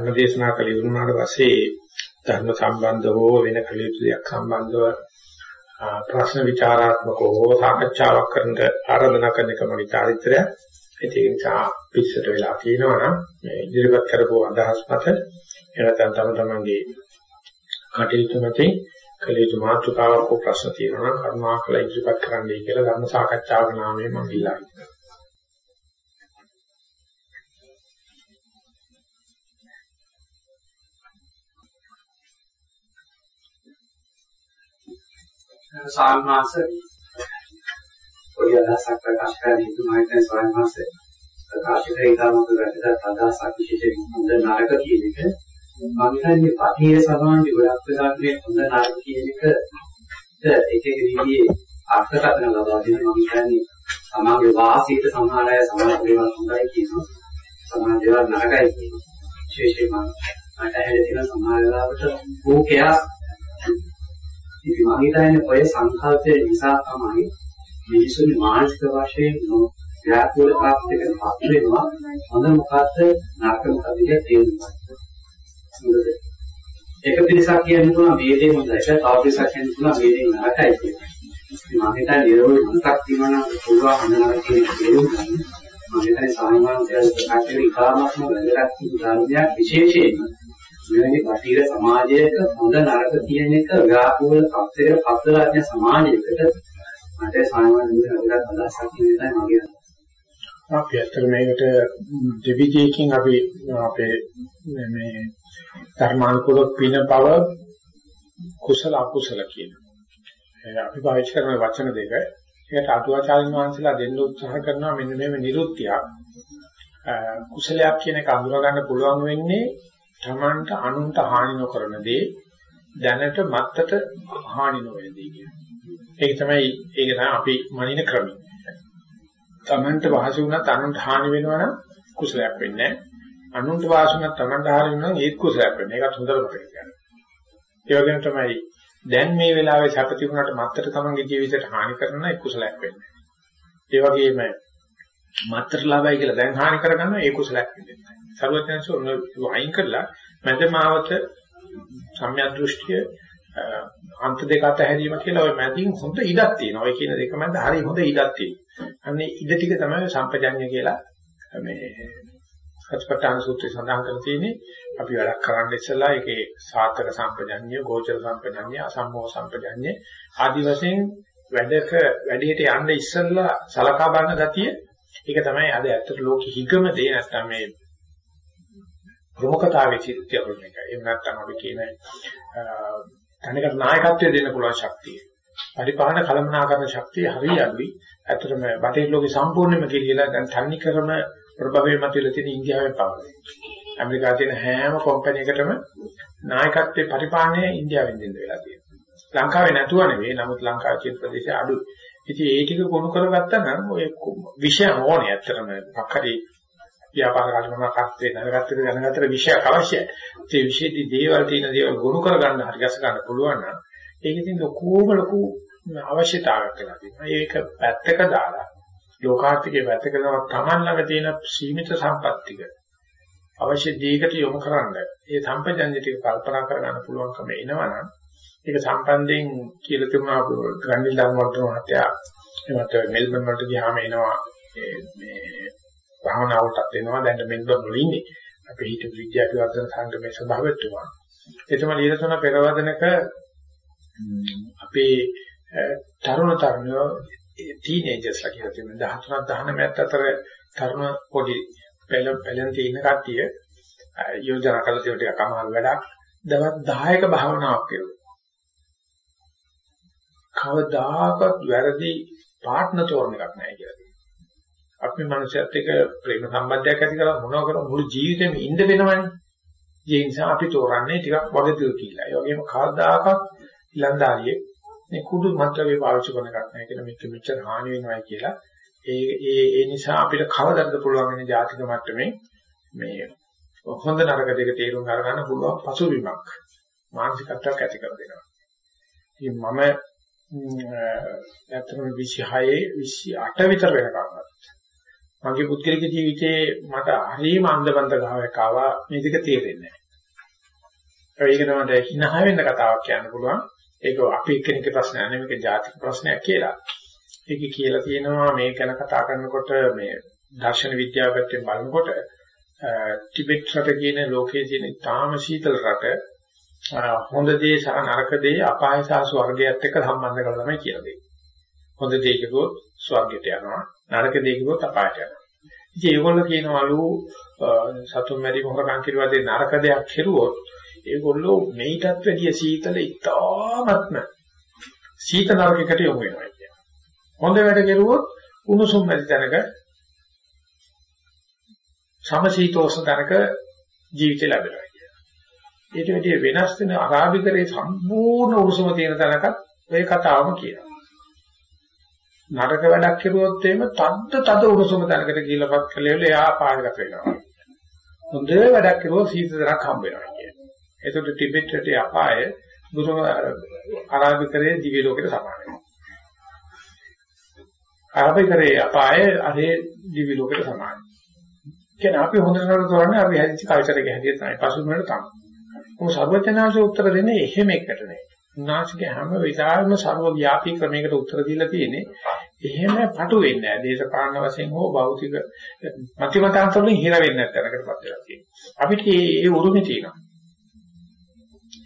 ධර්ම දේශනා කළ ඉවරනාට පස්සේ ධර්ම සම්බන්ධව වෙන කළ යුතු දෙයක් සම්බන්ධව ප්‍රශ්න විචාරාත්මකව සාකච්ඡාවක් කරන්න ආරාධනා කරන එක මගේ චාරිත්‍රය. ඒක නිසා පිටසට වෙලා තියෙනවා නම් මේ ඉදිරිපත් කරපු අදහස් මත එනතන තම තමන්ගේ කටයුතු මතින් කළ යුතු මාතෘකාවක් හෝ ප්‍රශ්න තියෙනවා නම් කරුණාකර ඉදිරිපත් කරන්නයි කියලා ධර්ම සාකච්ඡාවක නාමයෙන් මම ඉල්ලා හිටිනවා. සාමාන්‍යස ඔය අදහසක් ප්‍රකාශ කරන්න හිතුනා ඉතින් සාමාන්‍යස ප්‍රකාශ කරේ ඉතාමත් වැදගත් අදහසක් විශේෂයෙන් හොඳ නරක කියන එක. මම හිතන්නේ පටිය සමාන්ති ගොඩක් වෙලාවට මේ හොඳ නරක කියන එක එක එක විදිහේ අර්ථකථන ලබා දෙන මම හිතන්නේ සමාජයේ වාසීත සමහර අය සමහර දේවල් හොඳයි කියනවා. සමහර දේවල් නරකයි කියනවා. විශේෂයෙන්ම මට ඇහෙලා තියෙන සමහර වෙලාවට ඕකයා ඉතින් මම හිතන්නේ ඔය සංකල්පය නිසා තමයි මිනිසුන් මානසික වශයෙන් ව්‍යාකූල ප්‍රාප්තියකට පත් වෙනවා හොඳ මොකද්ද නරක මොකද්ද කියලා තේරුම් ගන්න. ඒක පිළිසක් කියන්න පුළුවන් වේදේ හොඳයි. තව පිළිසක් කියන්න පුළුවන් වේදේ නරකයි කියලා. මම හිතන්නේ නිරෝධ මතක් තියෙනවා නම් පුළුවන් හොඳ නරක කියන තේරුම් ගන්න. මම හිතන්නේ සාමාන්‍ය දේවල් ප්‍රකාශ කරේ ඉතාමත්ම වැදගත් ධර්මයක් විශේෂයෙන්ම මෙවැනි බටහිර සමාජයක හොඳ නරක කියන එක ව්‍යාපූල පත්‍රයක පත්‍රලා තියෙන සමාජයකට මට සාමාන්‍ය විදිහට අදහසක් කියන මගේ අපි ඇත්තට මේකට දෙවිදයකින් අපි අපේ මේ ධර්මානුකූල පින බව කුසල අකුසල කියන. අපි පාවිච්චි කරන වචන දෙක ඒකට අටුවාචාර්යන් වහන්සේලා දෙන්න උත්සාහ කරනවා මෙන්න මේව නිරුත්තියක්. කුසලයක් කියන එක අඳුර ගන්න පුළුවන් වෙන්නේ තමන්ට අනුන්ට හානි නොකරන දේ දැනට මත්තට හානි නොවන දේ කියන්නේ. ඒක තමයි ඒක තමයි අපි මනින ක්‍රමය. තමන්ට වාසි වුණත් අනුන්ට හානි වෙනවා නම් කුසලයක් වෙන්නේ නැහැ. අනුන්ට වාසි වුණත් තමන්ට හානි වෙනවා නම් ඒත් කුසලයක් වෙන්නේ. ඒකත් හොඳට මතක තියාගන්න. ඒ වගේම තමයි දැන් මේ වෙලාවේ සැපති වුණාට මත්තට තමන්ගේ ජීවිතයට හානි කරන එක කුසලයක් වෙන්නේ. ඒ වගේම මත්තට ලාභයි කියලා දැන් හානි කරගන්නවා ඒ කුසලයක් වෙන්නේ නැහැ. සර්වඥාන්සෝ වයින් කරලා මැදමාවත සම්‍යක් දෘෂ්ටිය අන්ත දෙක අතහැරීම කියලා ওই මැදින් හොඳ ඉඩක් තියෙනවා. ඔය කියන දෙක මැද හරිය හොඳ ඉඩක් තියෙනවා. අන්නේ ඉඩ ටික තමයි සම්පජඤ්ඤය කියලා මේ සත්‍යපට්ඨාන සූත්‍රයේ සඳහන් කරලා තියෙන්නේ. අපි වැඩක් කරන්න ඉස්සෙල්ලා ඒකේ සාතක සම්පජඤ්ඤය, ගෝචර සම්පජඤ්ඤය, අසම්මෝහ සම්පජඤ්ඤය ආදි වශයෙන් වැඩක වැඩේට යන්න ඉස්සෙල්ලා සලකා බලන ගතිය ඒක තමයි අද ඇත්තට ලෝකෙ හිගම දේ නැත්නම් මේ ප්‍රමුඛතාවයේ චිත්තය වුණ එක. එහෙම නැත්නම් අපි කියන තනිකර නායකත්වය දෙන්න පුළුවන් ශක්තිය. පරිපාලන කළමනාකරන ශක්තිය හරිය අඩුයි. ඇත්තටම බටහිර ලෝකේ සම්පූර්ණයෙන්ම කියලා දැන් තනිකරම ප්‍රභවයේ මතුවලා තියෙන ඉන්දියාවේ පවරයි. ඇමරිකාවේ තියෙන හැම කම්පැනි එකකටම නායකත්වයේ පරිපාලනය ඉන්දියාවෙන් දෙන්න වෙලා තියෙනවා. ලංකාවේ නැතුව නෙවෙයි. නමුත් ලංකාවේ චිත්ත ප්‍රදේශය අඩුයි. ඉතින් ඒ ටික ගොනු කරගත්තා නම් ඔය විෂය ඕනේ ඇත්තටම පක්කරි ව්‍යාපාර කාර්යමන කර්තේ දැනගත්තට දැනගත්තට විෂයක් අවශ්‍යයි. ඒ විෂයේදී දේවල් තියෙන දේවල් ගොනු කරගන්න හරි ගැස ගන්න පුළුවන් නම් ඒකෙන් ලොකුම ලොකු අවශ්‍යතාවයක් වෙලා තියෙනවා. ඒක පැත්තක දාලා ලෝකාර්ථිකේ පැත්තක දාලා Taman ළඟ තියෙන සීමිත සම්පත්තික අවශ්‍ය දෙයකට යොමු කරන්න ඒ සම්පජන්‍ය ටික කල්පනා කරගන්න පුළුවන්කම එනවනම් ඒක සම්බන්ධයෙන් කියලා තිබුණා ග්‍රැන්ඩිල් ඩන්වර්ට් මහත්තයා එමත් මෙල්බන් වලට ගියාම එනවා. මේ භාවනාවටත් එනවා. දැන් මෙල්බන් වල ඉන්නේ. අපේ හිත විද්‍යාව විවර්ධන සංගමේ සභාවතුමා එතම ලියලා තුන පෙරවදනක අපේ තරුණ තරුණයෝ ටීනේජර්ස්ලා කියලා තියෙනවා 13 19 අතර තරුණ පොඩි පෙළ පෙළෙන් තියෙන කට්ටිය යෝජනා කළ තියෙන ටික අමාරු වැඩක්. දවස් 10ක භාවනාවක් කරුවා. කවදාකවත් වැරදි පාර්ට්නර් තෝරන එකක් නැහැ කියලා කියනවා. අපි මනුස්සයත් එක්ක ප්‍රේම සම්බන්ධයක් ඇති කරලා මොනවා කරා මුළු ජීවිතේම ඉඳ වෙනවනේ. ඒ නිසා අපි තෝරන්නේ ටිකක් වගකීම් කියලා. ඒ වගේම කවදාකවත් ඉලන්දාරියේ මේ කුඩු මන්ත්‍රේ පාවිච්චි කරන එකක් නැහැ කියලා මේක මෙච්චර හානි වෙනවයි කියලා. ඒ ඒ ඒ නිසා අපිට කවදාද පුළුවන් වෙන ජාතික මට්ටමේ මේ හොඳ නරක දෙක තේරුම් ගන්න පුළුවන් පසුබිමක් මානසිකත්වයක් ඇති කර දෙනවා. ඉතින් මම ඇත්තටම 26 28 විතර වෙනකම්වත් මගේ පුද්ගලික ජීවිතේ මට හරිම අන්දබන්ද ගාවක් ආවා මේ දෙක තේරෙන්නේ නැහැ. ඒක තමයි හිනහ වෙන්න කතාවක් කියන්න පුළුවන්. ඒක අපි එක්කෙනෙක් ප්‍රශ්නයක් නෙමෙයි මේක ජාතික ප්‍රශ්නයක් කියලා. ඒක කියලා තියෙනවා මේ ගැන කතා කරනකොට මේ දර්ශන විද්‍යාව පැත්තෙන් බලනකොට ටිබෙට් රට කියන ලෝකයේ තියෙන තාම සීතල රට හොඳ දේ සහ නරක දේ අපාය සහ ස්වර්ගයත් එක්ක සම්බන්ධ කරලා තමයි කියලා දෙන්නේ. හොඳ දේ කිව්වොත් ස්වර්ගයට යනවා නරක දේ කිව්වොත් අපායට යනවා. ඉතින් ඒගොල්ලෝ කියනවලු සතුන් මැරි මොහොරකම් කිරුවාදී නරක දෙයක් කෙරුවොත් ඒගොල්ලෝ මේකටත් වැඩිය සීතල ඉතාමත්ම සීතල නරකයකට යොමු වෙනවා කියන්නේ. හොඳ වැඩ කෙරුවොත් උණුසුම් වැඩි තැනක සමශීතෝෂ්ණ තැනක ජීවිතය ලැබෙනවා කියන්නේ. ඊට වැඩිය වෙනස් වෙන අරාබිකරේ සම්පූර්ණ උණුසුම තියෙන තැනකත් ඔය කතාවම කියනවා. නරක වැඩක් කරුවොත් එහෙම තද්ද තද උණුසුම තැනකට ගිහිල්ලාපත් කළේවල එයා පාරකට වෙනවා. හොඳ වැඩක් කරුවොත් සීතලක් හම්බ වෙනවා කියන්නේ. ඒකට ටිබෙට් රටේ අපාය දුරම අරාබිකරේ දිවි ලෝකෙට සමානයි. අරාබිකරේ අපාය අරේ දිවි ලෝකෙට සමානයි. කියන්නේ අපි හොඳ නරක තෝරන්නේ අපි හැදිච්ච කල්චර් එක හැටියට තමයි පසුබිමට තමයි. මොකද සර්වඥාන්සේ උත්තර දෙන්නේ එහෙම එකට නෙවෙයි. උන්වහන්සේගේ හැම වෙලාවෙම ਸਰව ව්‍යාපී ක්‍රමයකට උත්තර දීලා තියෙන්නේ. එහෙම පටු වෙන්නේ නැහැ. දේශපාලන වශයෙන් හෝ භෞතික මතිමතාන්තර වලින් හිර වෙන්නේ නැත්තරකටපත් වෙලා තියෙනවා. අපිට ඒ උරුමේ තියෙනවා.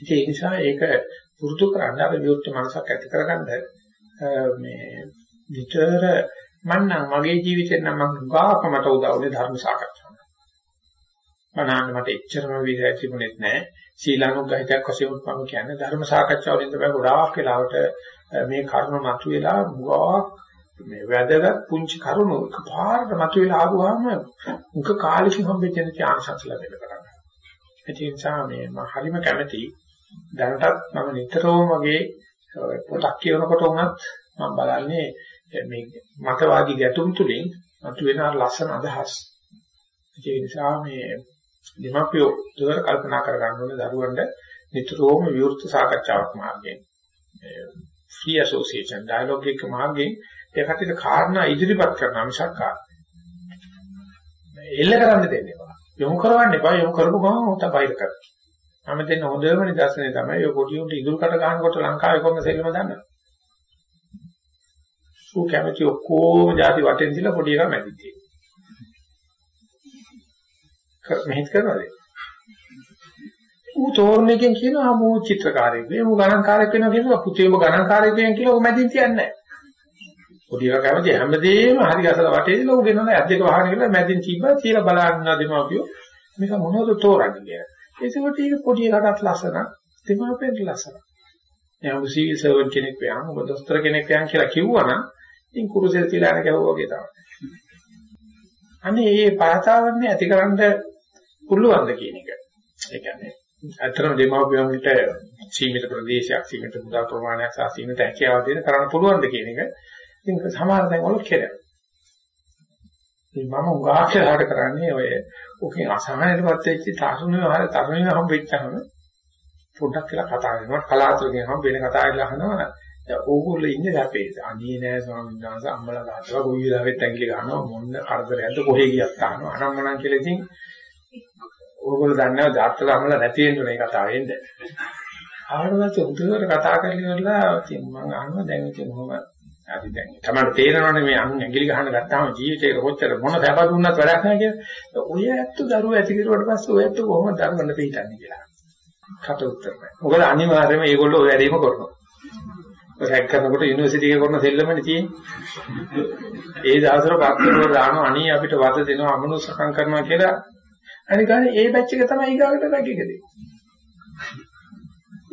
ඒ නිසා ඒක පුරුදු කරන්න අර විවෘත මනසක් ඇති කරගන්න මේ විතර මන්නම් මගේ ජීවිතේ නම් මම ගාකමට උදව්නේ ධර්ම සාකච්ඡා. මනන්න මට එච්චරම විදිහට තිබුණෙත් නැහැ. සීලානුගහිතක් වශයෙන් මම කියන්නේ ධර්ම සාකච්ඡා වලින් තමයි ගොඩාක් වෙලාවට මේ කර්ම මතුවෙලා ගොඩාක් මේ වැදගත් පුංචි කරුණු එකපාරට මතුවෙලා ආවම මුක කාලෙකින් හම්බෙච්ච chance ලැබෙන්න පටන් ගන්නවා. ඒ නිසා මේ මම හරිම කැමැති දැනටත් මම නිතරම වගේ පොතක් කියනකොට උනත් මම බලන්නේ මේ මතවාදී ගැටුම් තුලින් මතුවෙන ලස්සන අදහස්. ඒ නිසා මේ දෙමාපියෝ දුර කල්පනා කර ගන්න ඕනේ දරුවන්ට නිතරම විවෘත සාකච්ඡාවක් මාර්ගයෙන් ෆ්‍රී ඇසෝසියේෂන් ඩයලොග් එක මාර්ගයෙන් ඒකට කාරණා ඉදිරිපත් කරන මිසක් එල්ල කරන්න දෙන්න එපා. යොමු කරවන්න එපා. යොමු කරපු ගමන් උත බයිර කරන්න. මම දෙන්න හොඳම නිදර්ශනය තමයි ඔය පොඩි උන්ට ඉදුල්කට ගන්නකොට ලංකාවේ කොහොමද සෙල්ලම දන්නවද? ඌ කැමති ඔක්කොම ಜಾති වටෙන් දිලා පොඩි එකා මැදින් තියෙනවා. මෙහෙත් කරනවද? ඌ තෝරන එකෙන් කියනවා මෝ චිත්‍රකාරයෙක්. මේ මෝ ගණන්කාරයෙක් වෙනවා කියනවා පුතේම ගණන්කාරයෙක් වෙන කියලා ඌ මැදින් තියන්නේ නැහැ. පොඩි එකා කැමති හැමදේම හරි අසල වටේ දිලා ඌ ගෙනලා ඇද්දක වහන කියලා මැදින් තිබ්බා කියලා බලන්න දෙමාපියෝ මේක මොනවද තෝරන්නේ කියලා. ඒකකොට ඒක පොඩි එකකට ලස්සන දෙමාපියන්ට ලස්සන. එයා සිවිල් සර්වන් කෙනෙක් වෙනවා ඔබ දොස්තර කෙනෙක් වෙනවා කියලා කිව්වනම් ඉතින් කුරුසෙල් තියලා යන ගැහුවා වගේ තමයි. අනේ මේ පාතාවන්නේ ඇතිකරන්න පුළුවන්ද කියන එක. ඒ කියන්නේ අතරම දෙමාපියන්ට සීමිත ප්‍රදේශයක් සීමිත මුදල් ප්‍රමාණයක් සහ සීමිත හැකියාවක් දෙන්න කරන්න පුළුවන්ද කියන එක. ඉතින් සමහර තැන් වල කෙරෙනවා. ඉතින් මම උගාක්ෂරහට කරන්නේ ඔය ඔකේ අසහනයටපත් වෙච්ච තාසුනේ වහල තරුණිය හම්බෙච්චහම පොඩ්ඩක් කියලා කතා කරනවා කලාතුරකින් හම් වෙන කතා කරලා අහනවා ඕගොල්ලෝ ඉන්නේ අපේ අනේ නෑ ස්වාමීන් වහන්සේ අම්මලා තාත්තලා කොයි වෙලාවෙත් ඇඟිලි ගන්නවා මොන්න කරදරයක්ද කොහෙ ගියත් අහනවා අනම්මනම් කියලා ඉතින් ඕගොල්ලෝ දන්නවා තාත්තලා අම්මලා නැති වෙන්න මේ කතාව එන්නේ ආවරවත් උදේට කතා කරලා ඉතින් මම අහනවා දැන් ඉතින් මොහොම අපි දැන් තමයි තේරෙනවනේ මේ අන් ඇඟිලි ගහන ගත්තාම ජීවිතේ කොච්චර මොන සැප දුන්නත් වැඩක් නැහැ කියලා ඔය ඇත්ත දරුවෝ ඇති කරුවට පස්සේ ඔය ඇත්ත කොහොමද දරුවන්ට පිටින්නේ කියලා කට උත්තර නැහැ මොකද අනිවාර්යයෙන්ම මේගොල්ලෝ ඔය වැඩේම කරනවා රැක් කරනකොට යුනිවර්සිටි එකේ කරන සෙල්ලමනේ තියෙන්නේ. ඒ දවස්වල පත්තරවල දානවා අනී අපිට වද දෙනවා අමනුෂ්‍යකම් කරනවා කියලා. අනිකානේ ඒ බැච් එක තමයි ඊගාවට රැක් එක දෙන්නේ.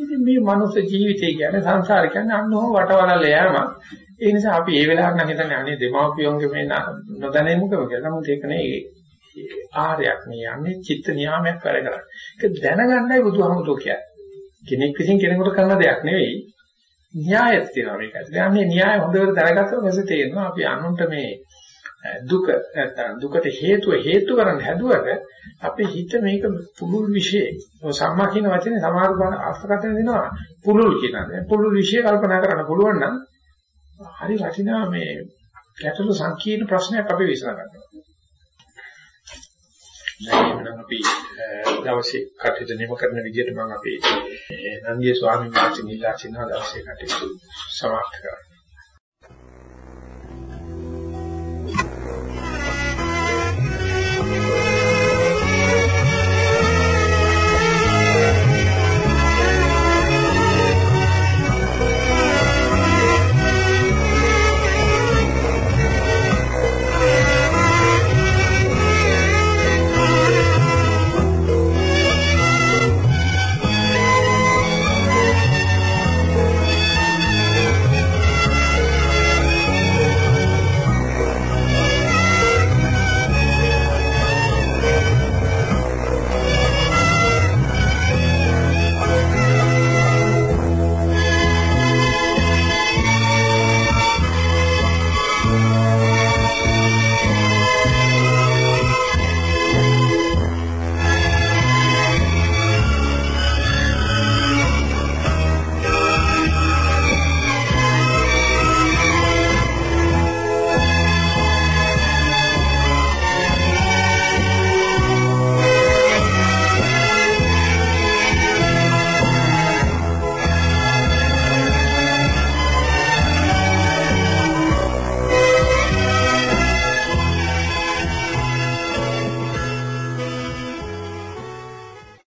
ඉතින් මේ මනුස්ස ජීවිතය කියන්නේ සංසාර කියන්නේ අන්නෝ වටවලල යෑම. ඒ නිසා අපි ඒ වෙලාවට නම් හිතන්නේ අනේ දෙමාපියෝන්ගේ මේ නොදැනෙ මොකද කියලා. නමුත් ඒක නේ ආහාරයක් නේ යන්නේ චිත්ත නියාමයක් වැඩ කරන්නේ. ඒක දැනගන්නයි බුදුහාමුදුරුවෝ කියන්නේ. කෙනෙක් විසින් කෙනෙකුට කරන දෙයක් නෙවෙයි. න්‍යායයක් තියෙනවා මේක ඇතුලේ. අන්නේ න්‍යාය හොඳට දැනගත්තම පස්සේ තේරෙනවා අපි අනුන්ට මේ දුක නැත්නම් දුකට හේතුව හේතු කරන්න හැදුවට අපේ හිත මේක පුලුල් විශේෂ. සම්මා කියන වචනේ සමහර බණ අර්ථකථන දෙනවා පුලුල් කියනවානේ. පුලුල් විශේෂ කල්පනා කරන්න පුළුවන් නම් හරි වටිනා මේ ගැටළු සංකීර්ණ ප්‍රශ්නයක් අපි විසඳ ගන්නවා. නැත්නම් අපි දවසේ කටයුතු නිම කරන විදිහට මම අපේ නන්දිය ස්වාමීන් වහන්සේ නිලා සිනා දවසේ කටයුතු සමාප්ත කරා.